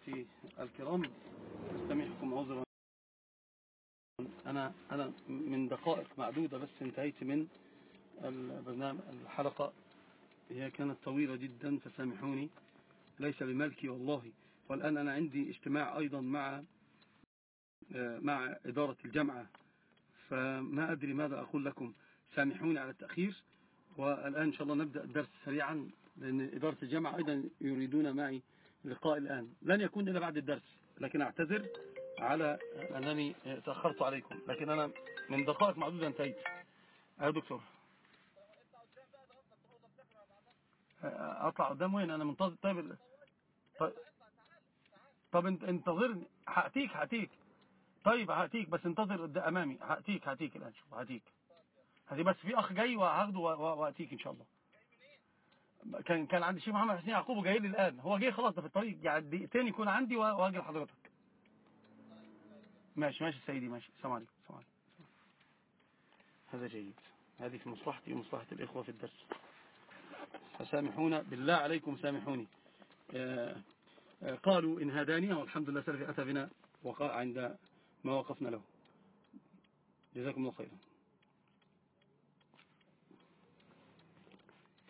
إخوتي الكرام أستمعكم عذرا. أنا, أنا من دقائق معدودة بس انتهيت من البرنامج الحلقة. هي كانت طويلة جدا فسامحوني. ليس بملكي والله. والآن أنا عندي اجتماع أيضا مع مع إدارة الجامعة فما أدري ماذا أقول لكم. سامحوني على التأخير. والآن إن شاء الله نبدأ الدرس سريعا لأن إدارة الجامعة أيضا يريدون معي لقاء الآن. لن يكون إلا بعد الدرس لكن أعتذر على أنني تأخرت عليكم. لكن أنا من دقائق معدودة انتهيت. يا دكتور. أطلع قدام وين؟ أنا منتظر. طيب طيب, انتظرني. هأتيك هأتيك. طيب هأتيك بس انتظر أمامي. هأتيك هأتيك الآن. شوف هأتيك. هذه بس في أخ جاي وهاخده وأتيك إن شاء الله. كان كان عندي شيخ محمد حسين يعقوب جاي لي الآن. هو جاي خلاص ده في الطريق. يعني دقيقتين يكون عندي وهاجي لحضرتك. ماشي ماشي سيدي ماشي. السلام عليكم السلام عليكم. هذا جيد. هذه في مصلحتي ومصلحة الإخوة في الدرس. فسامحونا بالله عليكم سامحوني. آآ آآ قالوا إن هداني والحمد لله سلفي أتى بنا وقع عند ما وقفنا له. جزاكم الله خيرا.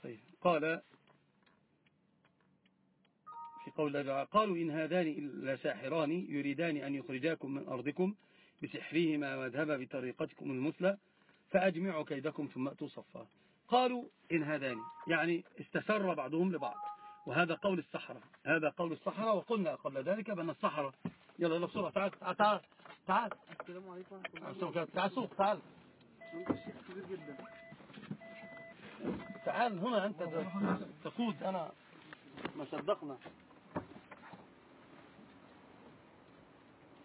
طيب. قال في قول الله قالوا إن هذان إلا ساحران يريدان أن يخرجاكم من أرضكم بسحرهما وذهب بطريقتكم المثلى فأجمعوا كيدكم ثم أتوا صفا. قالوا إن هذان يعني استسر بعضهم لبعض. وهذا قول السحرة هذا قول السحرة وقلنا قبل ذلك بأن السحرة يلا يلا بسرعة تعال تعال تعال السلام عليكم تعال سوق تعال. الشيخ كبير جدا. تعال هنا أنت تقود أنا ما صدقنا.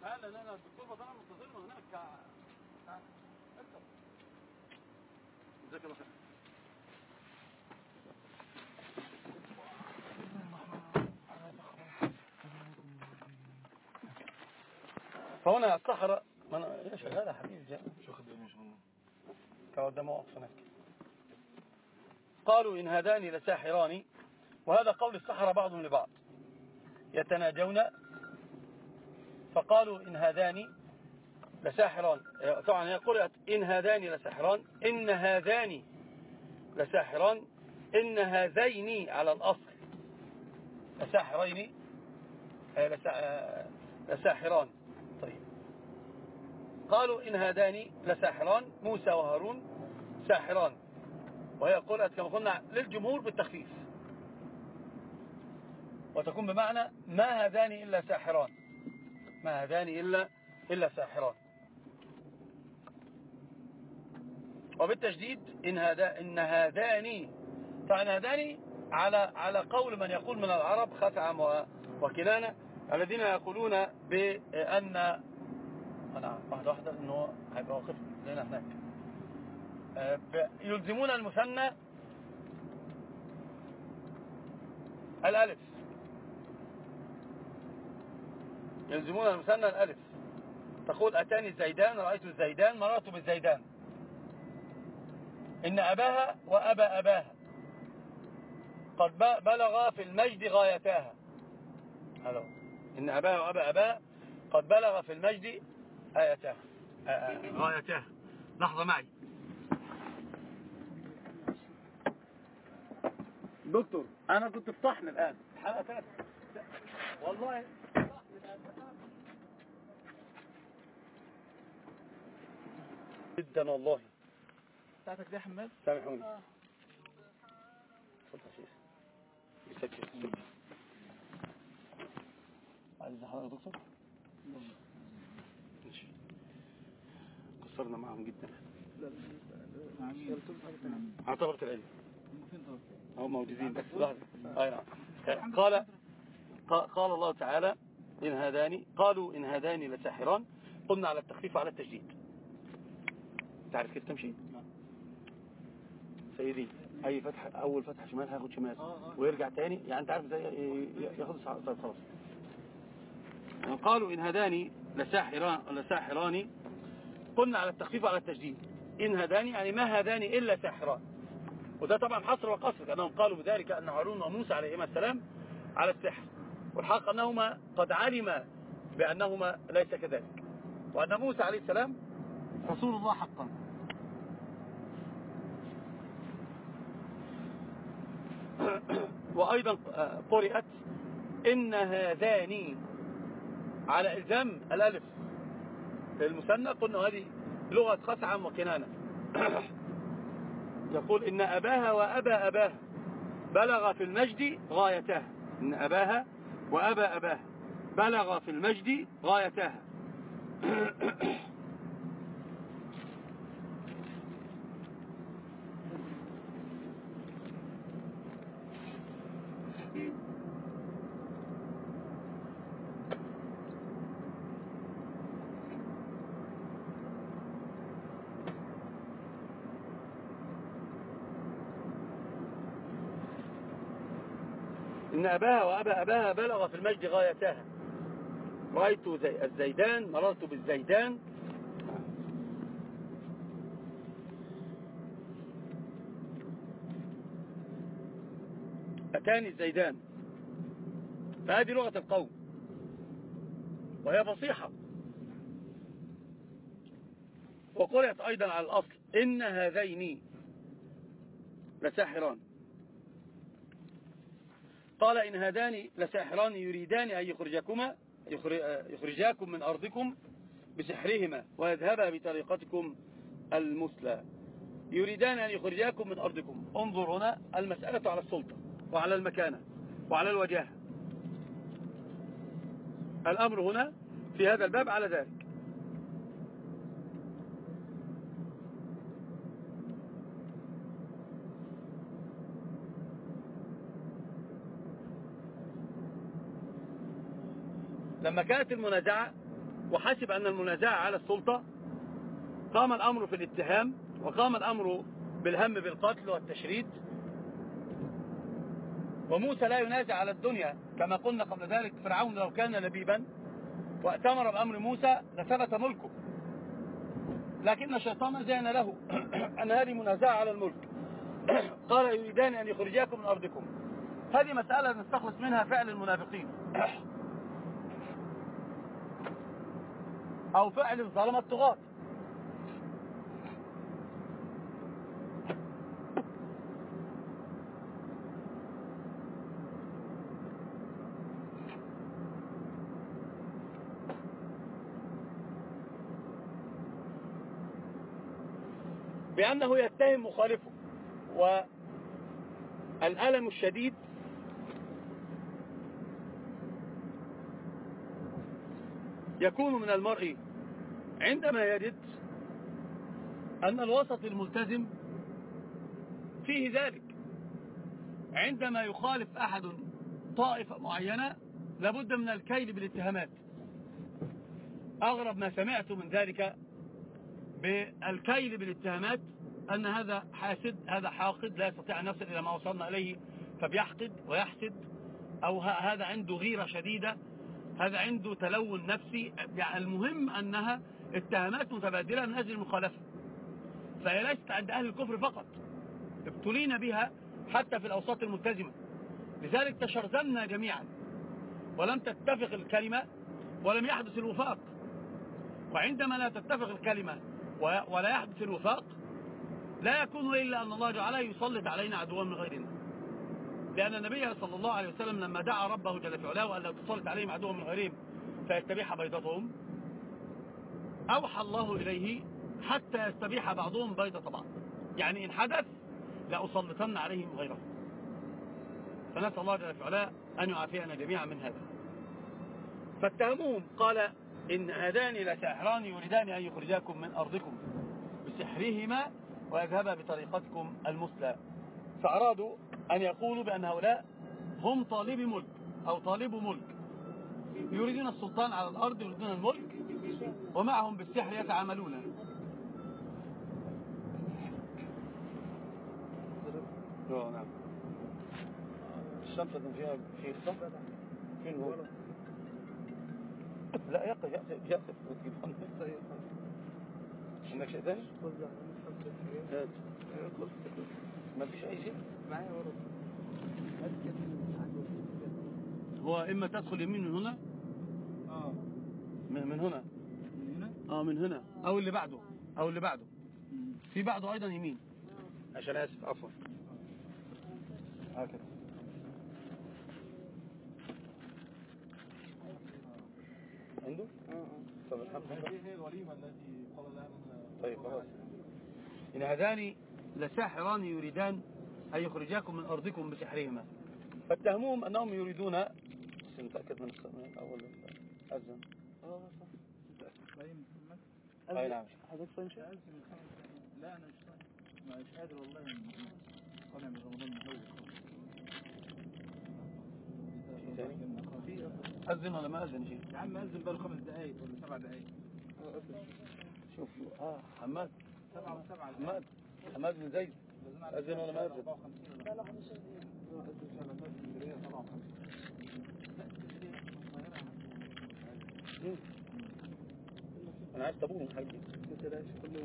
تعال لا لا الدكتور بطلع منتظرنا هناك. تعال اركب. جزاك الله خير. فهنا الصحراء ما أنا يا شغال يا حبيبي جاء شو خدمه ان شاء الله قدام واقف هناك. قالوا إن هذان لساحران وهذا قول السحرة بعضهم لبعض يتناجون فقالوا إن هذان لساحران طبعا هي قرأت إن هذان لساحران إن هذان لساحران إن هذين على الأصل لساحرين لساحران. طيب. قالوا إن هذان لساحران موسى وهارون ساحران. وهي قرأت كما قلنا للجمهور بالتخفيف. وتكون بمعنى ما هذان إلا ساحران. ما هذان إلا, إلا ساحران. وبالتجديد إن, هذا إن هذان فعن هذان على على قول من يقول من العرب خثعم وكنانة الذين يقولون بأن أنا واحدة واحدة أنه هيبقى واقف لنا هناك. يلزمون المثنى الألف. يلزمون المثنى الألف. تقول أتاني الزيدان رأيت الزيدان مررت بالزيدان. إن أباها وأبا أباها. قد بلغ في المجد غايتاها. إن أباها وأبا أباها قد بلغ في المجد آيتاها. غايتاها. لحظة معي. دكتور أنا كنت في طحن الان حلقة ثلاثة والله جدا والله بتاعتك دي يا حماد سامحوني اتفضل يا شيخ يسكر عايز حضرتك دكتور ماشي قصرنا معهم جدا اعتبرت العلم هم موجودين بس. لحظة. أي نعم. قال قال الله تعالى إن هذان قالوا إن هذان لساحران. قلنا على التخفيف وعلى التجديد تعرف كيف تمشي؟ سيدي أي فتحة أول فتحة شمال هياخد شمال. ويرجع تاني يعني أنت عارف إزاي ياخد طيب خلاص. قالوا إن هذان لساحران لساحران قلنا على التخفيف وعلى التجديد إن هذان يعني ما هذان إلا ساحران. وده طبعا حصر وقصر لأنهم قالوا بذلك أن هارون وموسى عليهما السلام على السحر. والحق أنهما قد علما بأنهما ليس كذلك. وأن موسى عليه السلام رسول الله حقا. وأيضا قرأت إن هذان على إلزام الألف. المثنى قلنا هذه لغة خسعا وكنانة. يقول إن أباها وأبا أباها بلغ في المجد غايتها إن أباها وأبا أباها بلغ في المجد غايتها إن أباها وأبا أباها بلغ في المجد غايتها. رأيت زي الزيدان مررت بالزيدان. أتاني الزيدان. فهذه لغة القوم. وهي فصيحة. وقرأت أيضا على الأصل. إن هذين لساحران. قال إن هذان لساحران يريدان أن يخرجكما يخرجاكم من أرضكم بسحرهما ويذهبا بطريقتكم المثلى. يريدان أن يخرجاكم من أرضكم. انظر هنا المسألة على السلطة وعلى المكانة وعلى الوجاهة. الأمر هنا في هذا الباب على ذلك. لما كانت المنازعة وحسب أن المنازعة على السلطة قام الأمر في الاتهام وقام الأمر بالهم بالقتل والتشريد. وموسى لا ينازع على الدنيا كما قلنا قبل ذلك فرعون لو كان لبيبا وأتمر بأمر موسى لثبت ملكه. لكن الشيطان زين له أن هذه منازعة على الملك. قال يريدان أن يخرجاكم من أرضكم. هذه مسألة نستخلص منها فعل المنافقين. أو فعل الظلمة الطغاة. بأنه يتهم مخالفه والألم الشديد يكون من المرء عندما يجد أن الوسط الملتزم فيه ذلك. عندما يخالف أحد طائفة معينة لابد من الكيل بالاتهامات. أغرب ما سمعت من ذلك بالكيل بالاتهامات أن هذا حاسد هذا حاقد لا يستطيع أن يصل إلى ما وصلنا إليه فبيحقد ويحسد أو هذا عنده غيرة شديدة هذا عنده تلون نفسي. يعني المهم أنها اتهامات متبادلة من أجل المخالفة. فهي ليست عند أهل الكفر فقط ابتلينا بها حتى في الأوساط الملتزمة لذلك تشرذمنا جميعا ولم تتفق الكلمة ولم يحدث الوفاق. وعندما لا تتفق الكلمة ولا يحدث الوفاق لا يكون إلا أن الله تعالى يسلط علينا عدوا من غيرنا. لأن النبي صلى الله عليه وسلم لما دعا ربه جل في علاه وأن لا تسلط عليهم عدوا من غيرهم فيتبيح بيضتهم أوحى الله إليه حتى يستبيح بعضهم بيضة بعض. يعني إن حدث لأسلطن عليهم غيرهم فنسأل الله جل في علاه أن يعافينا جميعا من هذا. فاتهموهم. قال إن هذان لساحران يريدان أن يخرجاكم من أرضكم بسحرهما ويذهبا بطريقتكم المثلى. فأرادوا أن يقولوا بأن هؤلاء هم طالب ملك أو طالب ملك. يريدون السلطان على الأرض يريدون الملك ومعهم بالسحر يتعاملون. نعم. الشنطة فيها في خطة فين هو؟ لا يقف يقف يقف. عندك شيء ثاني؟ هات ما فيش أي شيء؟ معايا ورد هو إما تدخل يمين من هنا؟ آه. من هنا. آه من هنا. أو اللي بعده أو اللي بعده. في بعده أيضا يمين. عشان آسف عفوا. هكذا. عنده؟ آه آه. طب الحمد لله. هذه هي الوليمة التي قال لها طيب خلاص. إن هذان لساحران يريدان أن يخرجاكم من أرضكم بسحرهما. فاتهموهم أنهم يريدون بس نتأكد من الص- من أول أذن آه صح. نعم. حضرتك صايم شيء؟ لا أنا مش صايم مش قادر والله طالع من رمضان؟ أذن ولا ما أذن شيء؟ يا عم أذن بقاله خمس دقايق ولا سبع دقايق. شوف آه حماد. سبعة وسبعة حماد. حماد بن زيد. أذن ولا ما أذن؟ 54 لا لا 15 دقيقة أذن شغلات اسكندرية 57 أنا عارف طابور حاجة. ما تلاقيش كله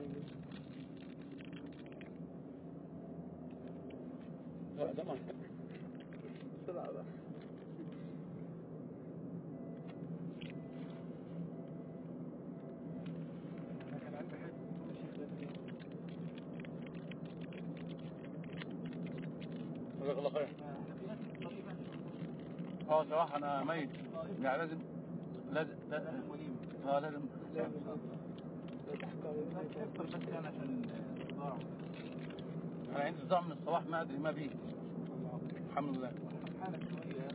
لا ده ما بسرعة بقى؟ جزاك الله خير إحنا في ناس قريبة آه صراحة أنا ميت. يعني لازم لازم آه لازم. يعني أنا عندي صداع من الصباح ما أدري ما بيه الحمد لله. حالك شوية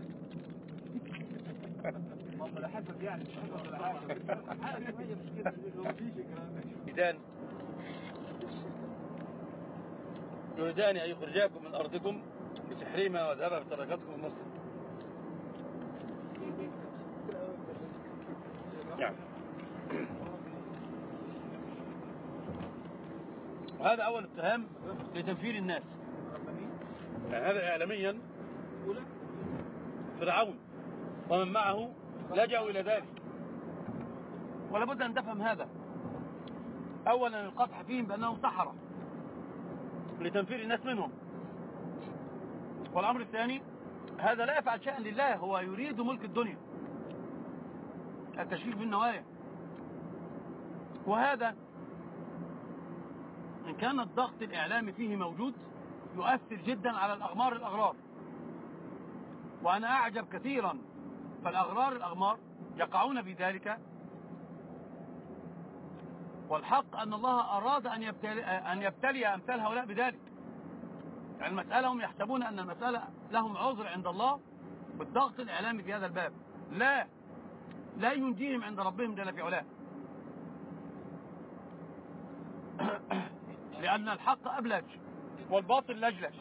ماما لا حسب يعني مش حسب ولا حاجة حالك شوية مش كده مفيش الكلام ده إذن يريدان أن يخرجاكم من أرضكم بسحرهما وذهبا بتركتكم المسلم نعم. وهذا أول اتهام لتنفير الناس. هذا إعلاميا. فرعون. ومن معه لجأوا إلى ذلك. ولا بد أن تفهم هذا. أولا القطع فيهم بأنهم سحرة لتنفير الناس منهم. والأمر الثاني هذا لا يفعل شيئا لله هو يريد ملك الدنيا. التشكيك بالنوايا. وهذا كان الضغط الإعلامي فيه موجود يؤثر جدا على الأغمار الأغرار وأنا أعجب كثيرا فالأغرار الأغمار يقعون في ذلك والحق أن الله أراد أن يبتلي, أن يبتلي أمثال هؤلاء بذلك. يعني المسألة هم يحسبون أن المسألة لهم عذر عند الله بالضغط الإعلامي في هذا الباب. لا لا ينجيهم عند ربهم جل في علاه. لأن الحق أبلج والباطل لجلج.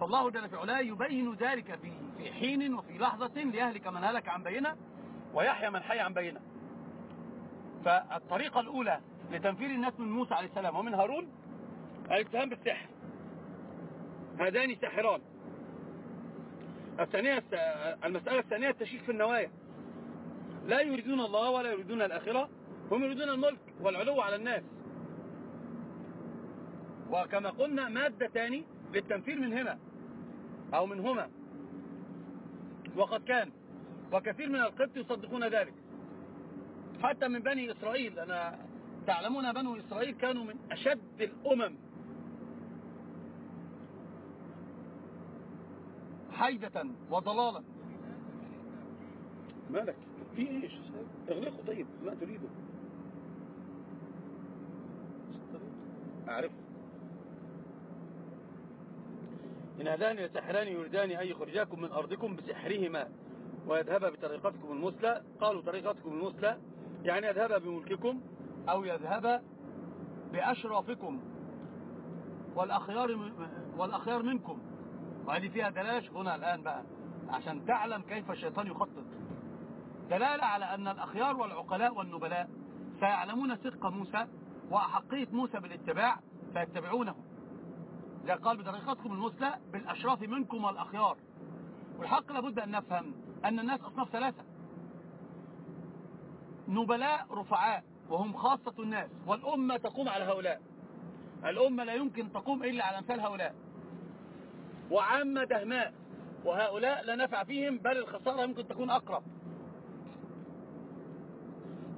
فالله جل في علاه يبين ذلك في في حين وفي لحظة ليهلك من هلك عن بينة ويحيى من حي عن بينة. فالطريقة الأولى لتنفير الناس من موسى عليه السلام ومن هارون الاتهام بالسحر. هذان ساحران. الثانية المسألة الثانية التشكيك في النوايا. لا يريدون الله ولا يريدون الآخرة هم يريدون الملك والعلو على الناس. وكما قلنا مادتان للتنفير من هنا أو منهما وقد كان وكثير من القبط يصدقون ذلك. حتى من بني إسرائيل أنا تعلمون بنو إسرائيل كانوا من أشد الأمم. حيدة وضلالا. مالك؟ في إيش؟ اغلقه طيب ما تريده. أعرف إن هذان يسحران يريدان أن يخرجاكم من أرضكم بسحرهما ويذهبا بطريقتكم المثلى. قالوا طريقتكم المثلى يعني يذهبا بملككم أو يذهبا بأشرافكم والأخيار, والأخيار منكم. وهذه فيها دلاش هنا الآن بقى عشان تعلم كيف الشيطان يخطط. دلالة على أن الأخيار والعقلاء والنبلاء سيعلمون صدق موسى وأحقية موسى بالاتباع فيتبعونه. إذا قال بطريقتكم المثلى بالأشراف منكم والأخيار. والحق لابد أن نفهم أن الناس أصناف ثلاثة. نبلاء رفعاء وهم خاصة الناس والأمة تقوم على هؤلاء. الأمة لا يمكن تقوم إلا على أمثال هؤلاء. وعامة دهماء وهؤلاء لا نفع فيهم بل الخسارة يمكن تكون أقرب.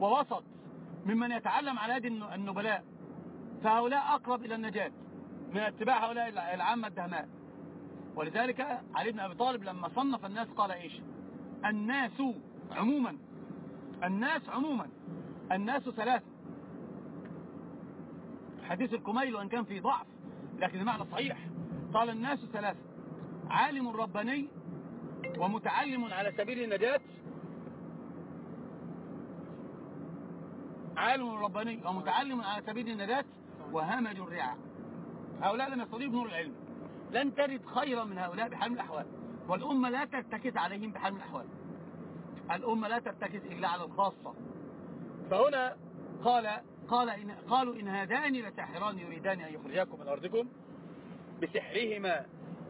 ووسط ممن يتعلم على يد النبلاء فهؤلاء أقرب إلى النجاة. من اتباع هؤلاء العامة الدهماء. ولذلك علي بن أبي طالب لما صنف الناس قال إيش؟ الناس عموما. الناس عموما. الناس ثلاثة. حديث الكميل وإن كان فيه ضعف لكن المعنى صحيح. قال الناس ثلاثة. عالم رباني ومتعلم على سبيل النجاة. عالم رباني ومتعلم على سبيل النجاة. وهمج الرعاء. هؤلاء لم يستطيعوا بنور العلم. لن تجد خيرا من هؤلاء بحال الأحوال. والأمة لا ترتكز عليهم بحال الأحوال. الأمة لا ترتكز إلا على الخاصة. فهنا قال قال إن قالوا إن هذان لساحران يريدان أن يخرجاكم من أرضكم بسحرهما.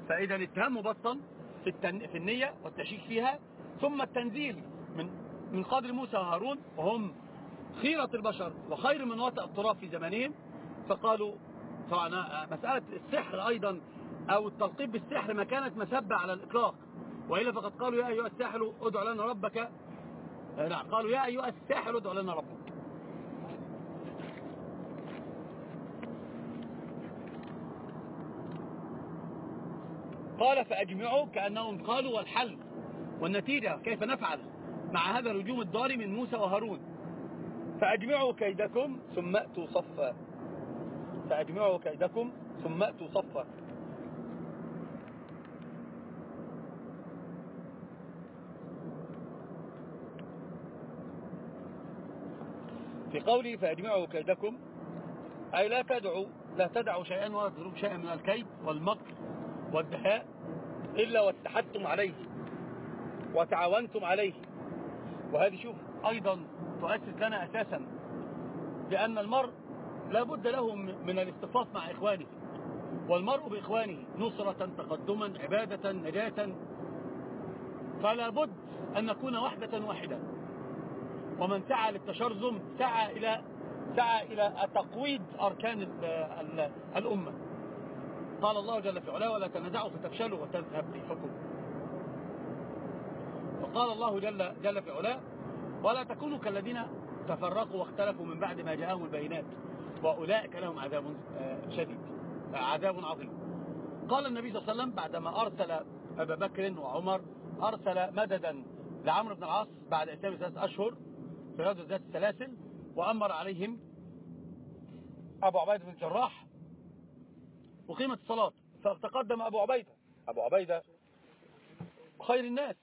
فإذا الاتهام مبطن في, التن... في النية والتشيك فيها. ثم التنزيل من من قدر موسى وهارون وهم خيرة البشر وخير من وطأ التراب في زمانهم. فقالوا طبعا مسألة السحر أيضا أو التلقيب بالسحر ما كانت مسبة على الإطلاق. وإلا فقد قالوا يا أيها الساحر ادع لنا ربك. نعم قالوا يا أيها الساحر ادع لنا ربك. قال فأجمعوا كأنهم قالوا والحل والنتيجة كيف نفعل مع هذا الهجوم الضاري من موسى وهارون. فأجمعوا كيدكم ثم أتوا صفا. فأجمعوا كيدكم ثم أتوا صفا. في قوله فأجمعوا كيدكم أي لا تدعوا لا تدعوا شيئا ولا تدعوا شيئا من الكيد والمكر والدهاء إلا واتحدتم عليه وتعاونتم عليه. وهذه شوف أيضا تؤسس لنا أساسا لأن المرء لابد له من الاصطفاف مع إخوانه. والمرء بإخوانه نصرة تقدما عبادة نجاة. فلا بد أن نكون وحدة واحدة. ومن سعى للتشرذم سعى إلى سعى إلى تقويض أركان الأمة. قال الله جل في علاه ولا تنزعوا فتفشلوا وتذهب ريحكم وقال الله جل, جل في علاه ولا تكونوا كالذين تفرقوا واختلفوا من بعد ما جاءهم البينات. وأولئك لهم عذاب شديد عذاب عظيم. قال النبي صلى الله عليه وسلم بعدما أرسل أبا بكر وعمر أرسل مددا لعمرو بن العاص بعد إسلام ثلاث أشهر في غزوة ذات السلاسل وأمر عليهم أبو عبيدة بن الجراح وقيمة الصلاة. فتقدم أبو عبيدة. أبو عبيدة خير الناس.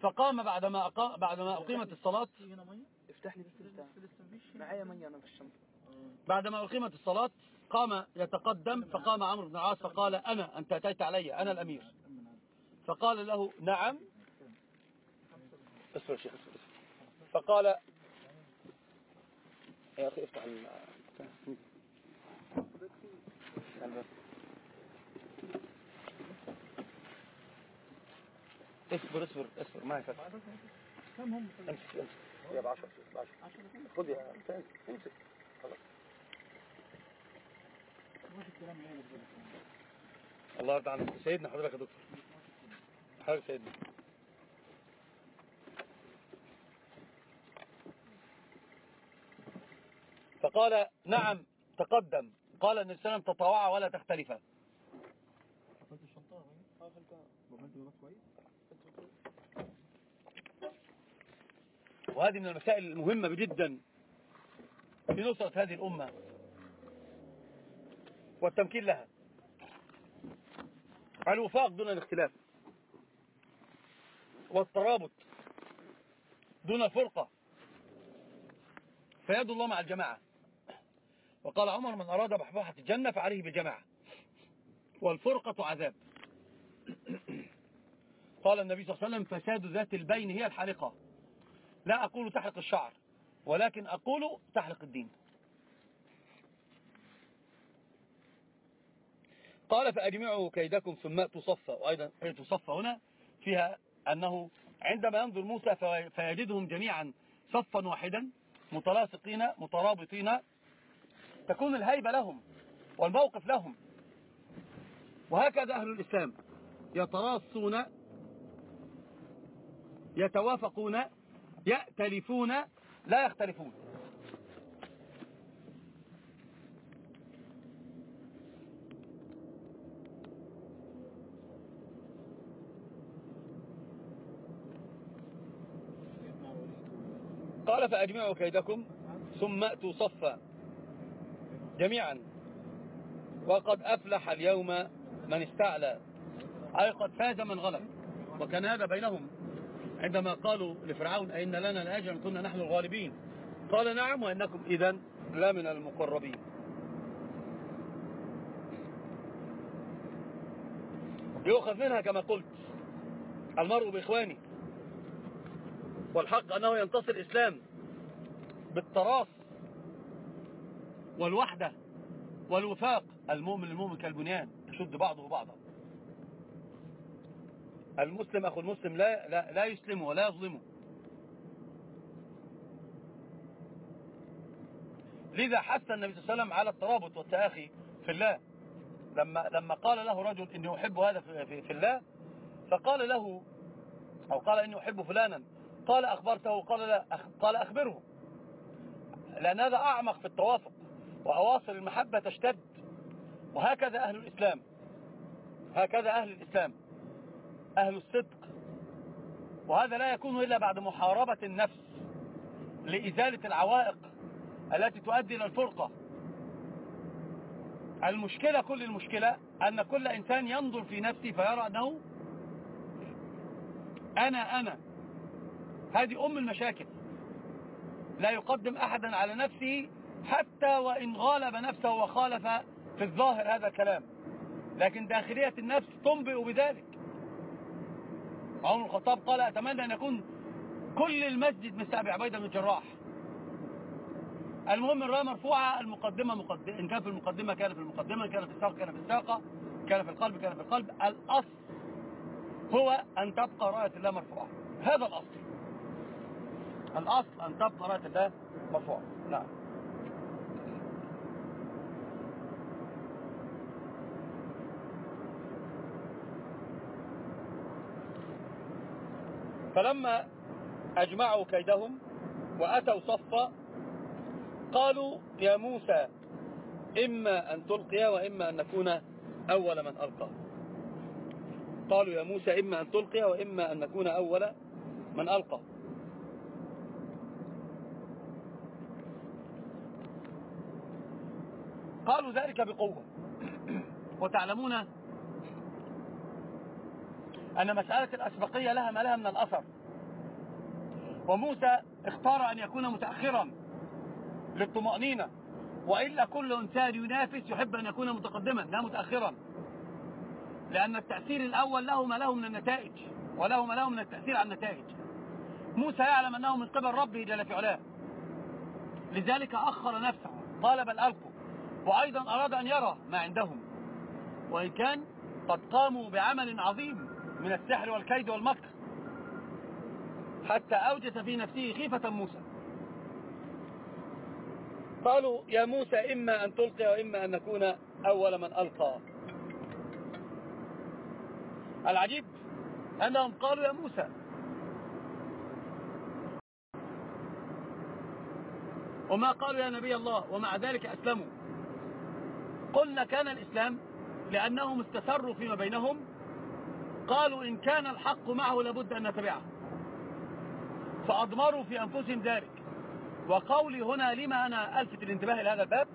فقام بعدما أقام بعدما أقيمت الصلاة. افتح لي بس معايا مية أنا في الشنطة. بعدما أقيمت الصلاة قام يتقدم فقام عمرو بن العاص فقال أنا أنت أتيت علي أنا الأمير. فقال له نعم. اصبر شيخ فقال يا أخي افتح ال اصبر اصبر اصبر. ما يفتح كم هم؟ امسك امسك. يا ب 10 ب 10 خذ يا امسك امسك خلاص. الله يرضى عنك. سيدنا حضرتك يا دكتور. حضرتك سيدنا. فقال نعم تقدم. قال النبي صلى الله عليه وسلم تطوعا ولا تختلفا قفلت الشنطة وين؟ قفلتها قفلت كويس؟ وهذه من المسائل المهمة جدا في نصرة هذه الأمة والتمكين لها. الوفاق دون الاختلاف والترابط دون الفرقة فيد الله مع الجماعة. وقال عمر من أراد بحبوحة الجنة فعليه بالجماعة والفرقة عذاب. قال النبي صلى الله عليه وسلم فساد ذات البين هي الحالقة لا أقول تحلق الشعر ولكن أقول تحلق الدين. قال فأجمعوا كيدكم ثم تصفى. وأيضا تصفى هنا فيها أنه عندما ينظر موسى فيجدهم جميعا صفا واحدا متلاصقين مترابطين تكون الهيبة لهم والموقف لهم. وهكذا أهل الإسلام يتراصون يتوافقون يأتلفون لا يختلفون. قال فأجمعوا كيدكم ثم أتوا صفا جميعا. وقد أفلح اليوم من استعلى. أي قد فاز من غلب. وكان هذا بينهم. عندما قالوا لفرعون أئن لنا الأجر كنا نحن الغالبين. قال نعم وإنكم إذا لا من المقربين. يؤخذ منها كما قلت المرء بإخوانه. والحق أنه ينتصر الإسلام بالتراص والوحدة والوفاق. المؤمن المؤمن كالبنيان يشد بعضه بعضا. المسلم أخو المسلم لا, لا, لا يسلمه ولا يظلمه. لذا حث النبي صلى الله عليه وسلم على الترابط والتآخي في الله. لما لما قال له رجل إني أحب هذا في, في الله فقال له أو قال إني أحب فلانا قال أخبرته قال لا قال أخبره. لأن هذا أعمق في التوافق وأواصر المحبة تشتد. وهكذا أهل الإسلام. هكذا أهل الإسلام. أهل الصدق. وهذا لا يكون إلا بعد محاربة النفس لإزالة العوائق التي تؤدي إلى الفرقة. المشكلة كل المشكلة أن كل إنسان ينظر في نفسه فيرى أنه أنا أنا. هذه أم المشاكل. لا يقدم أحدا على نفسه حتى وإن غالب نفسه وخالف في الظاهر هذا الكلام. لكن داخلية النفس تنبئ بذلك. عمر الخطاب قال أتمنى أن يكون كل المسجد مثل أبي عبيدة بن الجراح المهم الراية مرفوعة المقدمة مقدمة إن كان في المقدمة كان في المقدمة إن كان في الساق كان في الساقة كان في القلب كان في القلب. الأصل هو أن تبقى راية الله مرفوعة. هذا الأصل. الأصل أن تبقى راية الله مرفوعة. نعم. فلما أجمعوا كيدهم وأتوا صفا قالوا يا موسى إما أن تلقي وإما أن نكون أول من ألقى. قالوا يا موسى إما أن تلقي وإما أن نكون أول من ألقى. قالوا ذلك بقوة. وتعلمون أن مسألة الأسبقية لها ما لها من الأثر. وموسى اختار أن يكون متأخرا للطمأنينة. وإلا كل إنسان ينافس يحب أن يكون متقدما لا متأخرا. لأن التأثير الأول له ما له من النتائج وله ما له من التأثير على النتائج. موسى يعلم أنه من قبل ربه جل في علاه. لذلك أخر نفسه قال بل ألقوا وأيضا أراد أن يرى ما عندهم. وإن كان قد قاموا بعمل عظيم من السحر والكيد والمكر. حتى أوجس في نفسه خيفة موسى. قالوا يا موسى إما أن تلقي وإما أن نكون أول من ألقى. العجيب أنهم قالوا يا موسى. وما قالوا يا نبي الله. ومع ذلك أسلموا. قلنا كان الإسلام لأنهم استسروا فيما بينهم قالوا إن كان الحق معه لابد أن نتبعه. فأضمروا في أنفسهم ذلك. وقولي هنا لما أنا ألفت الانتباه إلى هذا الباب؟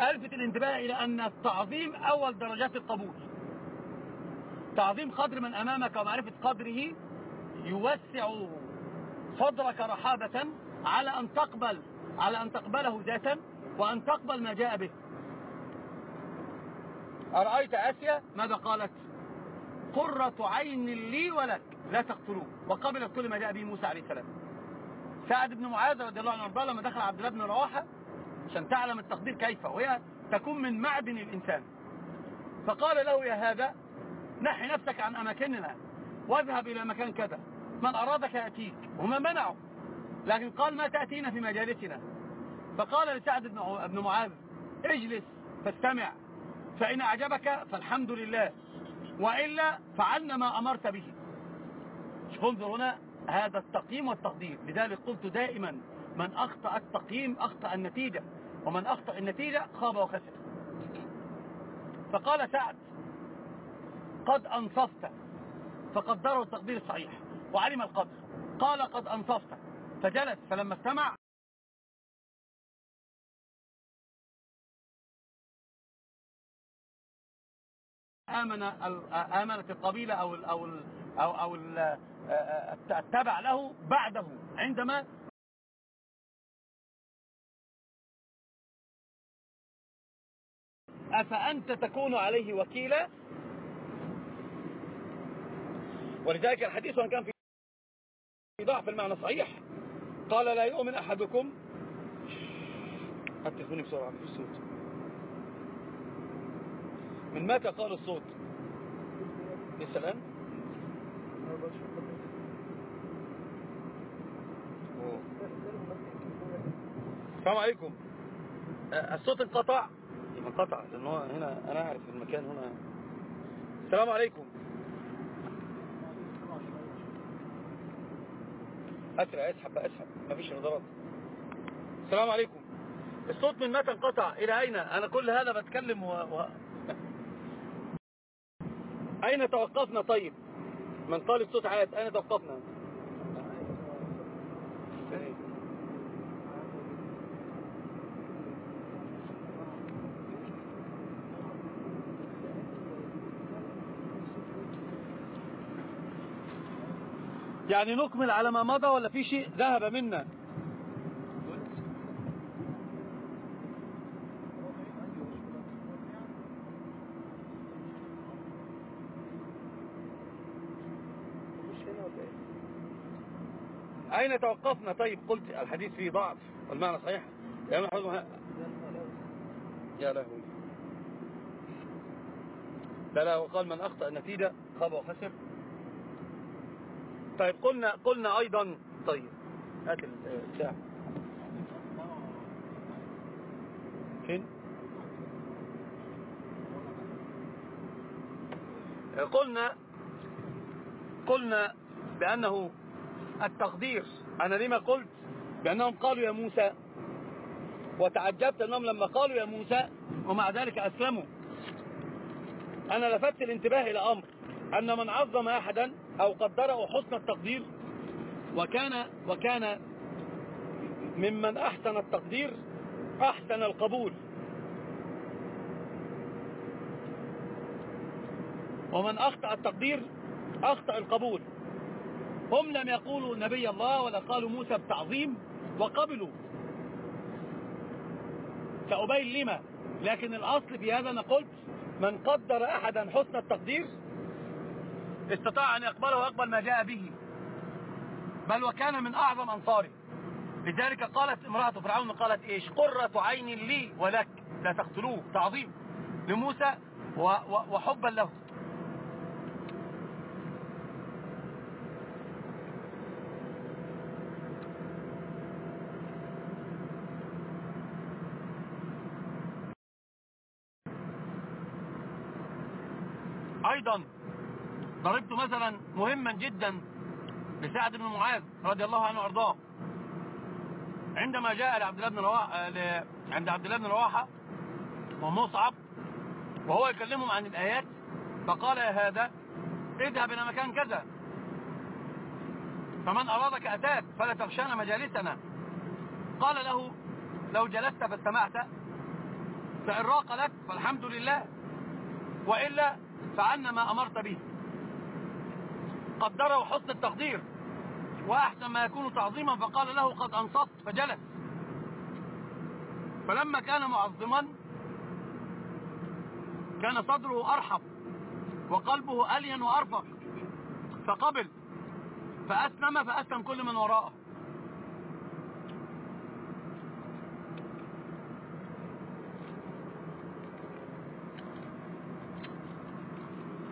ألفت الانتباه إلى أن التعظيم أول درجات القبول. تعظيم قدر من أمامك ومعرفة قدره يوسع صدرك رحابة على أن تقبل على أن تقبله ذاتا وأن تقبل ما جاء به. أرأيت آسيا؟ ماذا قالت؟ قرة عين لي ولك لا تقتلوه. وقبلت كل ما جاء به موسى عليه السلام. سعد بن معاذ رضي الله عنه لما دخل عبد الله بن رواحة عشان تعلم التقدير كيف. وهي تكون من معدن الإنسان. فقال له يا هذا نحي نفسك عن أماكننا. واذهب إلى مكان كذا. من أرادك يأتيك. وما منعه. لكن قال ما تأتينا في مجالسنا. فقال لسعد بن معاذ اجلس فاستمع. فإن أعجبك فالحمد لله. وإلا فعلنا ما أمرت به. انظر هنا هذا التقييم والتقدير. لذلك قلت دائما من أخطأ التقييم أخطأ النتيجة ومن أخطأ النتيجة خاب وخسر. فقال سعد قد أنصفت فقدره التقدير الصحيح وعلم القدر. قال قد أنصفت فجلس فلما استمع آمن آمنت القبيلة أو ال أو ال أو أو التبع له بعده عندما أفأنت تكون عليه وكيلا؟ ولذلك الحديث وإن كان في ضعف المعنى صحيح. قال لا يؤمن أحدكم هتفوني بسرعة في الصوت من متى قال الصوت؟ لسه الآن السلام عليكم. الصوت انقطع؟ انقطع لأن هو هنا أنا أعرف المكان هنا. السلام عليكم. أسرع اسحب اسحب. مفيش نظرات السلام عليكم. الصوت من متى انقطع؟ إلى أين؟ أنا كل هذا بتكلم و... و... أين توقفنا طيب؟ من قال الصوت عاد أين توقفنا؟ يعني نكمل على ما مضى ولا في شيء ذهب منا؟ أين توقفنا؟ طيب قلت الحديث فيه ضعف والمعنى صحيح؟ يا يا لهوي. لا لا وقال من أخطأ النتيجة خاب وخسر. طيب قلنا قلنا أيضا طيب هات الساعة فين؟ قلنا قلنا بأنه التقدير أنا لما قلت بأنهم قالوا يا موسى وتعجبت أنهم لما قالوا يا موسى ومع ذلك أسلموا. أنا لفت الانتباه إلى أمر أن من عظم أحدا أو قدره حسن التقدير وكان وكان ممن أحسن التقدير أحسن القبول. ومن أخطأ التقدير أخطأ القبول. هم لم يقولوا نبي الله ولا قالوا موسى بتعظيم وقبلوا. سأبين لما لكن الأصل في هذا أنا قلت من قدر أحدا حسن التقدير استطاع أن يقبله ويقبل ما جاء به. بل وكان من أعظم أنصاره. لذلك قالت امرأة فرعون قالت إيش؟ قرة عين لي ولك. لا تقتلوه. تعظيم لموسى وحبا له أيضا ضربت مثلا مهما جدا لسعد بن معاذ رضي الله عنه وأرضاه. عندما جاء لعبد الله بن رواحه عند عبد الله بن رواحة ومصعب وهو يكلمهم عن الآيات فقال يا هذا اذهب إلى مكان كذا. فمن أرادك أتاك فلا تغشانا مجالسنا. قال له لو جلست فاستمعت فإن راق لك فالحمد لله. وإلا فعلنا ما أمرت به. قدره حسن التقدير. وأحسن ما يكون تعظيما فقال له قد أنصت فجلس. فلما كان معظما كان صدره أرحب وقلبه ألين وأرفق. فقبل فأسلم فأسلم كل من وراءه.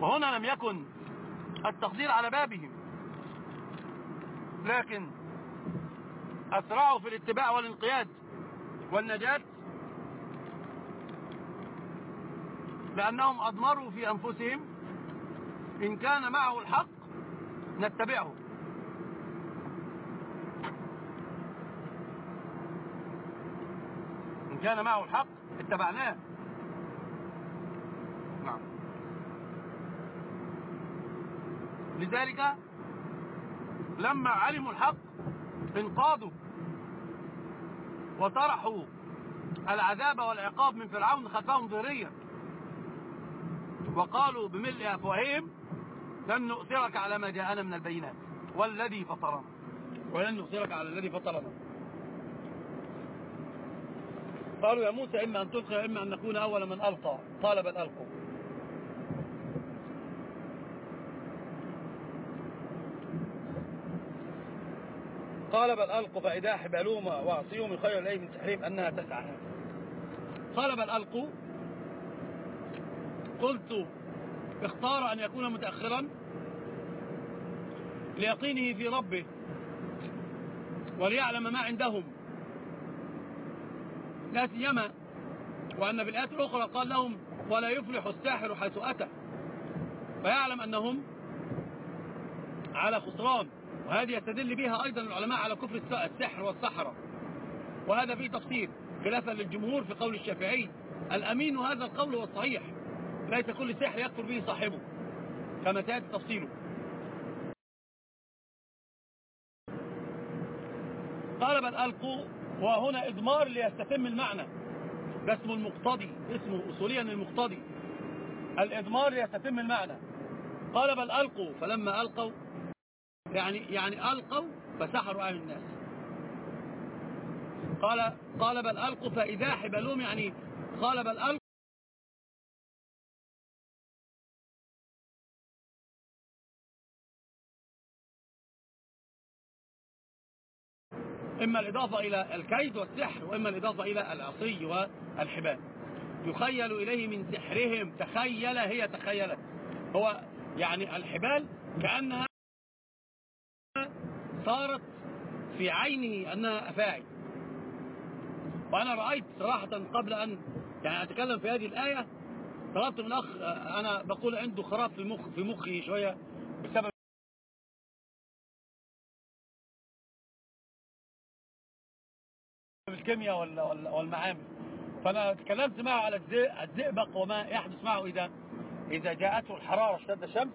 وهنا لم يكن التقدير على بابهم. لكن أسرعوا في الاتباع والانقياد والنجاة بأنهم أضمروا في أنفسهم إن كان معه الحق نتبعه. إن كان معه الحق اتبعناه. لذلك لما علموا الحق انقادوا وطرحوا العذاب والعقاب من فرعون خلفهم ظهريا وقالوا بملء أفواههم لن نؤثرك على ما جاءنا من البينات والذي فطرنا. ولن نؤثرك على الذي فطرنا. قالوا يا موسى إما أن تلقي وإما أن نكون أول من ألقى. قال بل ألقوا. قال بل ألقوا فإذا حبالهم وعصيهم الخير إليه من سحرهم أنها تسعى. قال بل ألقوا. قلت اختار أن يكون متأخرا ليقينه في ربه وليعلم ما عندهم. لا سيما وأن في الأخرى قال لهم ولا يفلح الساحر حيث أتى. فيعلم أنهم على خسران. وهذه يستدل بها أيضا العلماء على كفر السحر والسحرة وهذا فيه تفصيل خلافا للجمهور في قول الشافعي الأمين هذا القول هو الصحيح ليس كل سحر يكفر به صاحبه. كما سيأتي تفصيله. قال بل ألقوا وهنا إضمار ليستتم المعنى. ده اسمه المقتضي اسمه أصوليا المقتضي. الإضمار ليستتم المعنى. قال بل ألقوا فلما ألقوا يعني يعني ألقوا فسحروا أهل الناس. قال قال بل ألقوا فإذا حبلهم يعني قال بل ألقوا إما الإضافة إلى الكيد والسحر وإما الإضافة إلى العصي والحبال. يخيل إليه من سحرهم تخيل هي تخيلت. هو يعني الحبال كأنها صارت في عينه أنها أفاعي. وأنا رأيت صراحة قبل أن يعني أتكلم في هذه الآية طلبت من أخ أنا بقول عنده خراب في مخ في مخي شوية بسبب الكيمياء والمعامل. فأنا تكلمت معه على الزئبق وما يحدث معه إذا إذا جاءته الحرارة اشتد الشمس.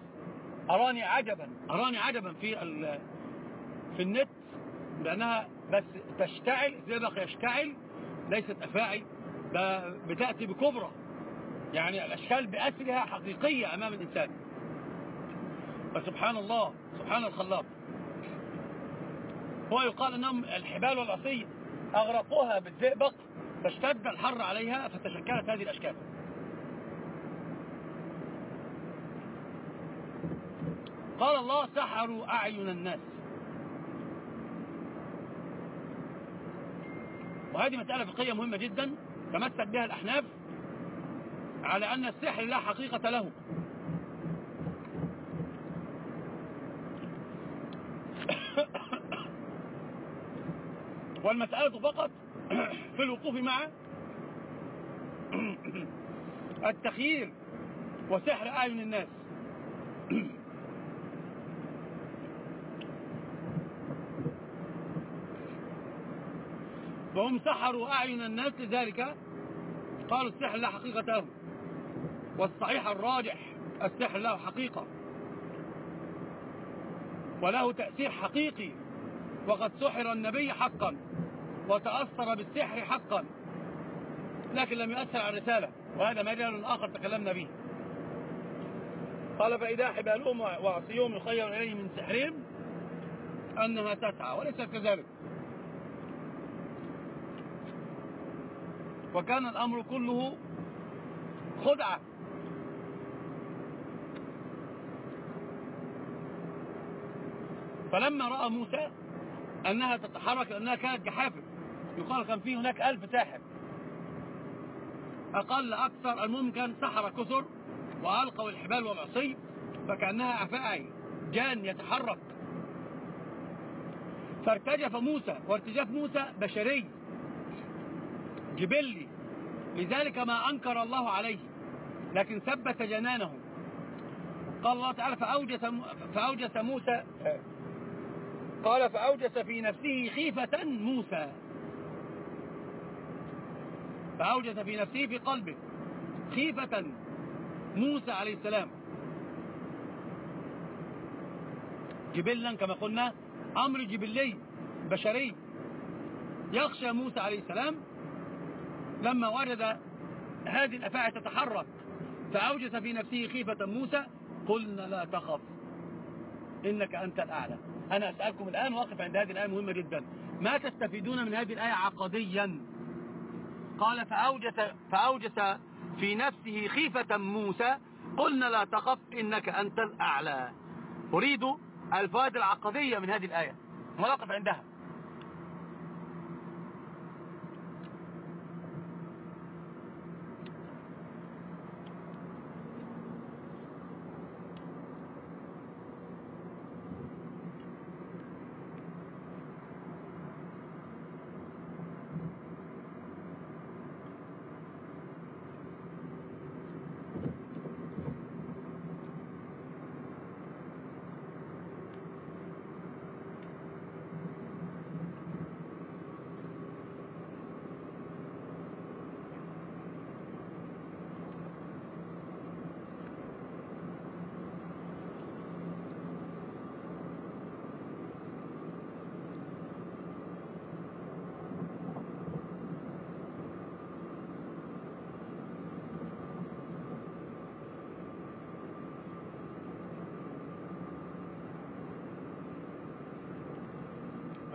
أراني عجبا. أراني عجبا في في النت لأنها بس تشتعل الزئبق يشتعل ليست أفاعي بتأتي بكبرى. يعني الأشكال بأسرها حقيقية أمام الإنسان. فسبحان الله سبحان الخلاق. هو يقال أنهم الحبال والعصي أغرقوها بالزئبق فاشتد الحر عليها فتشكلت هذه الأشكال. قال الله سحروا أعين الناس. وهذه مسألة فقهية مهمة جدا تمسك بها الأحناف على أن السحر لا حقيقة له. والمسألة فقط في الوقوف مع التخيير وسحر أعين الناس. وهم سحروا أعين الناس لذلك قالوا السحر لا حقيقة له. والصحيح الراجح السحر له حقيقة. وله تأثير حقيقي. وقد سحر النبي حقا. وتأثر بالسحر حقا. لكن لم يؤثر على الرسالة. وهذا مجال آخر تكلمنا به. قال فإذا حبالهم وعصيهم يخير إليه من سحرهم أنها تسعى. وليس كذلك. وكان الأمر كله خدعة. فلما رأى موسى أنها تتحرك لأنها كانت جحافل يقال كان في هناك ألف ساحر أقل أكثر الممكن سحر كثر وألقوا الحبال والعصي فكأنها أفاعي جان يتحرك. فارتجف موسى وارتجاف موسى بشري. جبلي لذلك ما أنكر الله عليه. لكن ثبت جنانه. قال الله تعالى فأوجس, فأوجس موسى قال فأوجس في نفسه خيفة موسى. فأوجس في نفسه في قلبه خيفة موسى عليه السلام. جبلا كما قلنا أمر جبلي بشري يخشى موسى عليه السلام. لما وجد هذه الأفاعي تتحرك فأوجس في نفسه خيفة موسى قلنا لا تخف إنك أنت الأعلى. أنا أسألكم الآن واقف عند هذه الآية مهمة جدا. ما تستفيدون من هذه الآية عقديا؟ قال فأوجس, فأوجس في نفسه خيفة موسى قلنا لا تخف إنك أنت الأعلى. أريد الفوائد العقدية من هذه الآية. ونقف عندها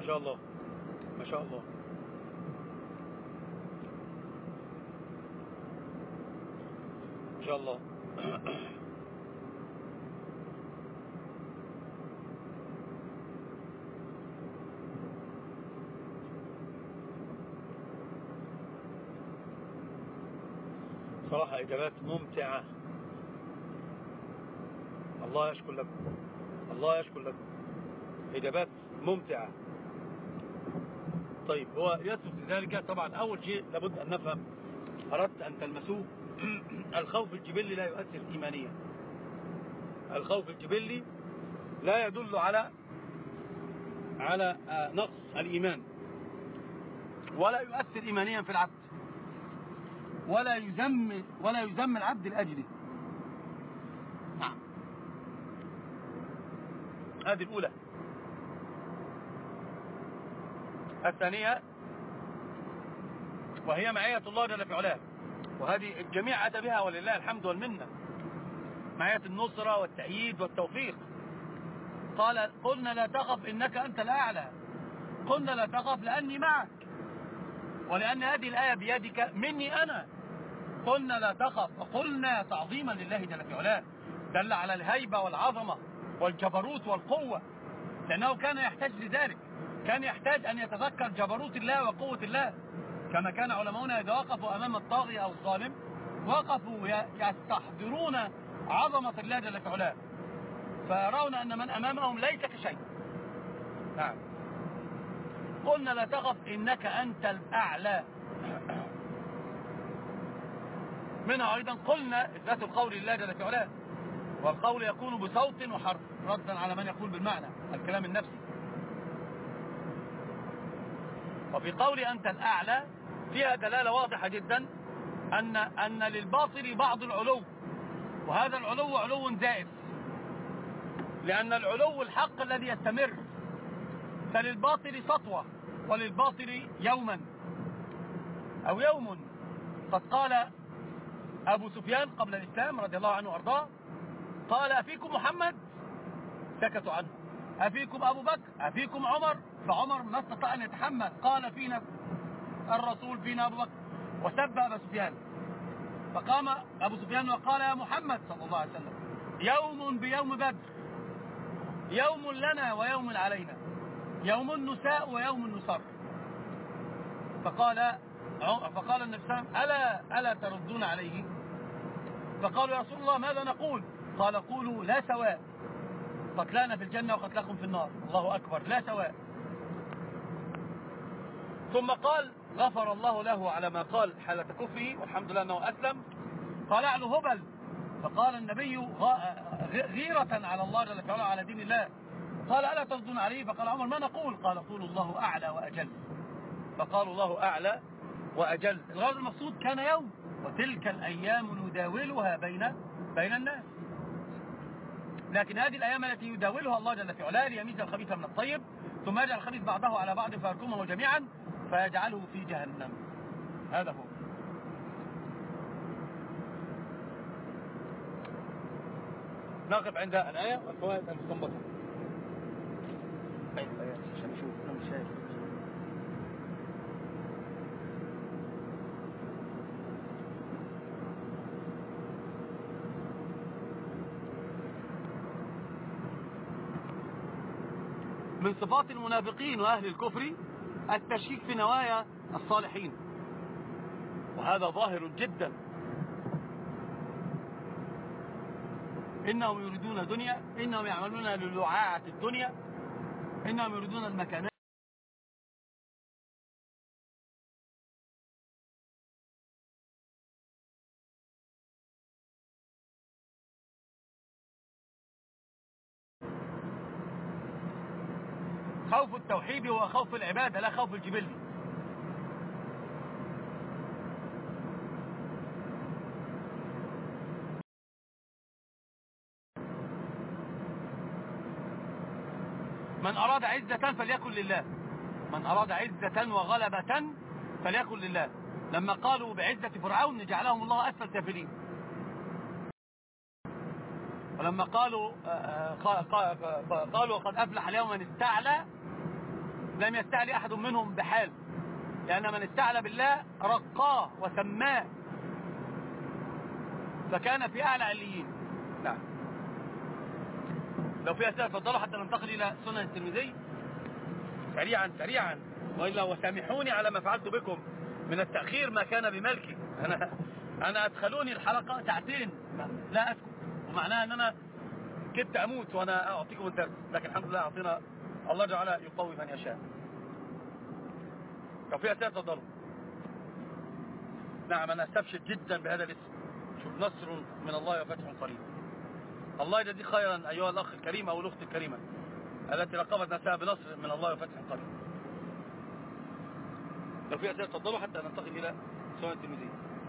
شاء الله ما شاء الله. ما شاء الله. صراحة إجابات ممتعة. الله يشكر لكم. الله يشكر لكم. إجابات ممتعة. طيب هو يثبت ذلك طبعا أول شيء لابد أن نفهم أردت أن تلمسوه. الخوف الجبلي لا يؤثر إيمانيا. الخوف الجبلي لا يدل على على آه، نقص الإيمان. ولا يؤثر إيمانيا في العبد. ولا يذم ولا يذم العبد لأجله. نعم. هذه الأولى. الثانية وهي معية الله جل في علاه. وهذه الجميع أتى بها ولله الحمد والمنة. معية النصرة والتأييد والتوفيق. قال قلنا لا تخف إنك أنت الأعلى. قلنا لا تخف لأني معك. ولأن هذه الآية بيدك مني أنا. قلنا لا تخف وقلنا تعظيما لله جل في علاه. دل على الهيبة والعظمة والجبروت والقوة لأنه كان يحتاج لذلك. كان يحتاج أن يتذكر جبروت الله وقوة الله كما كان علماؤنا إذا وقفوا أمام الطاغية أو الظالم وقفوا يستحضرون عظمة الله جل في علاه. فيرون أن من أمامهم ليس كشيء. نعم. قلنا لا تخف إنك أنت الأعلى. منها أيضا قلنا إثبات القول لله جل في علاه. والقول يكون بصوت وحرف ردا على من يقول بالمعنى الكلام النفسي. وفي قول أنت الأعلى فيها دلالة واضحة جدا أن, أن للباطل بعض العلو وهذا العلو علو زائف لأن العلو الحق الذي يستمر فللباطل سطوة وللباطل يوما. أو يوم. قد قال أبو سفيان قبل الإسلام رضي الله عنه وأرضاه قال أفيكم محمد؟ سكتوا عنه. أفيكم أبو بكر؟ أفيكم عمر؟ فعمر ما استطاع أن يتحمل. قال فينا الرسول فينا أبو بكر. وسب أبا سفيان. فقام أبو سفيان وقال يا محمد صلى الله عليه وسلم يوم بيوم بدر يوم لنا ويوم علينا يوم نساء ويوم نصر فقال فقال النبي صلى الله عليه وسلم ألا, ألا تردون عليه؟ فقالوا يا رسول الله ماذا نقول؟ قال قولوا لا سواء. قتلانا في الجنة وقتلكم في النار. الله أكبر لا سواء. ثم قال غفر الله له على ما قال حالة كفره والحمد لله أنه أسلم. قال اعلو هبل. فقال النبي غيرة على الله جل وعلا على دين الله. قال ألا تردون عليه؟ فقال عمر ما نقول؟ قال قول الله أعلى وأجل. فقال الله أعلى وأجل. الغرض المقصود كان يوم وتلك الأيام نداولها بين بين الناس. لكن هذه الأيام التي يداولها الله جل في علاه ليميز الخبيث من الطيب ثم يجعل الخبيث بعضه على بعض فيركمه جميعا. فيجعله في جهنم. هذا هو. نقف عند الآية. والفوائد المستنبطة طيب الآيات عشان نشوف. أنا مش شايف. من صفات المنافقين وأهل الكفر التشكيك في نوايا الصالحين. وهذا ظاهر جدا. إنهم يريدون دنيا إنهم يعملون للعاعة الدنيا إنهم يريدون المكانات. التوحيد هو خوف العبادة لا خوف الجبلي من أراد عزة فليكن لله. من أراد عزة وغلبة فليكن لله. لما قالوا بعزة فرعون جعلهم الله أسفل سافلين ولما قالوا آه، آه، قا- قا- قا- قالوا قد أفلح اليوم من استعلى لم يستعلي أحد منهم بحال لأن من استعلى بالله رقاه وسماه. فكان في أعلى عليين. نعم. لو في أسئلة تفضلوا حتى ننتقل إلى سنن الترمذي. سريعا سريعا. وإلا وسامحوني على ما فعلت بكم. من التأخير ما كان بملكي. أنا أنا أدخلوني الحلقة ساعتين. لا أسكت ومعناها أن أنا كدت أموت وأنا أعطيكم الدرس. لكن الحمد لله أعطينا الله جل وعلا يقوي من يشاء. لو في أسئلة نعم أنا أستبشر جدا بهذا الاسم. شوف نصر من الله وفتح قريب. الله يجزيك خيرا أيها الأخ الكريم أو الأخت الكريمة التي لقبت نفسها بنصر من الله وفتح قريب. لو في أسئلة تفضلوا حتى ننتقل إلى سؤال التلميذين